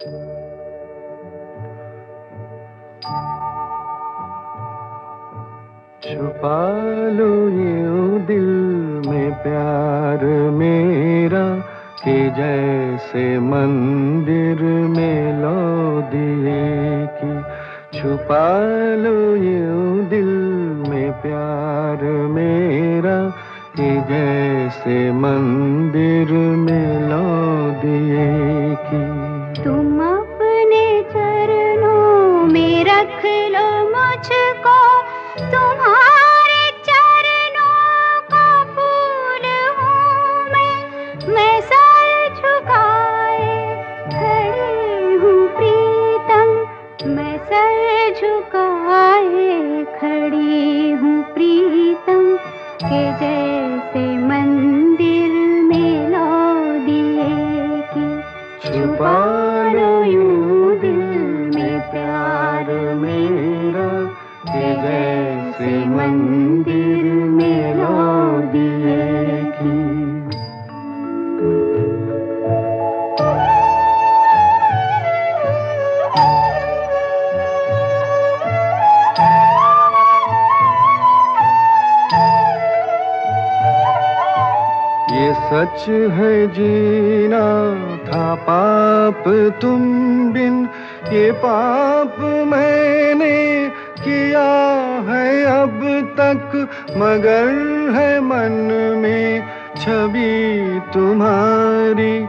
छुपा लो यूँ दिल में प्यार मेरा, कि जैसे मंदिर में लो दिए की। छुपा लो यूँ दिल में प्यार मेरा, कि जैसे मंदिर में लो दिए की। में मुझको, तुम्हारे चरणों का फूल हूँ मैं। मैं सर झुकाए खड़ी हूँ प्रीतम। मैं सर झुकाए खड़ी हूँ प्रीतम। के जैसे मंदिर में लो दिए की छुपा मंदिर में दिए ये सच है जीना था पाप तुम बिन। ये पाप मैंने किया अब तक मगर है मन में छवि तुम्हारी,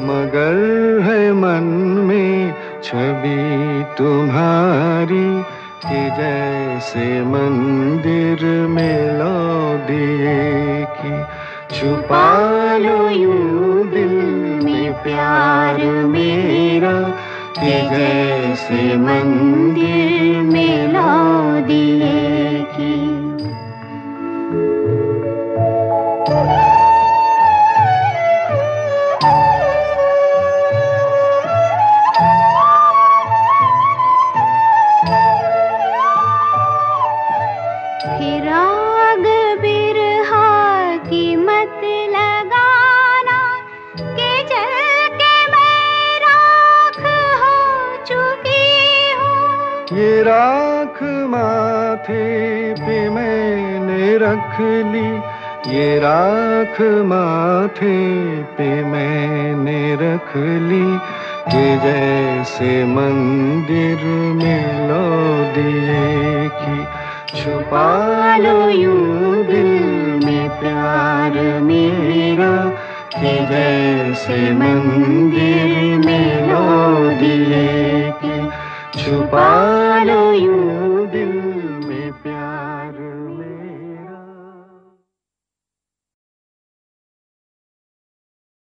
मगर है मन में छवि तुम्हारी, कि जैसे मंदिर में लो दिए की छुपा लो यूँ दिल में प्यार मेरा, कि जैसे मंदिर में ये राख माथे पे मैंने रख ली। ये राख माथे पे मैंने रख ली कि जैसे मंदिर में लो दिए की छुपा लो यूँ दिल में प्यार मेरा। कि जैसे मंदिर में लो दिए की छुपा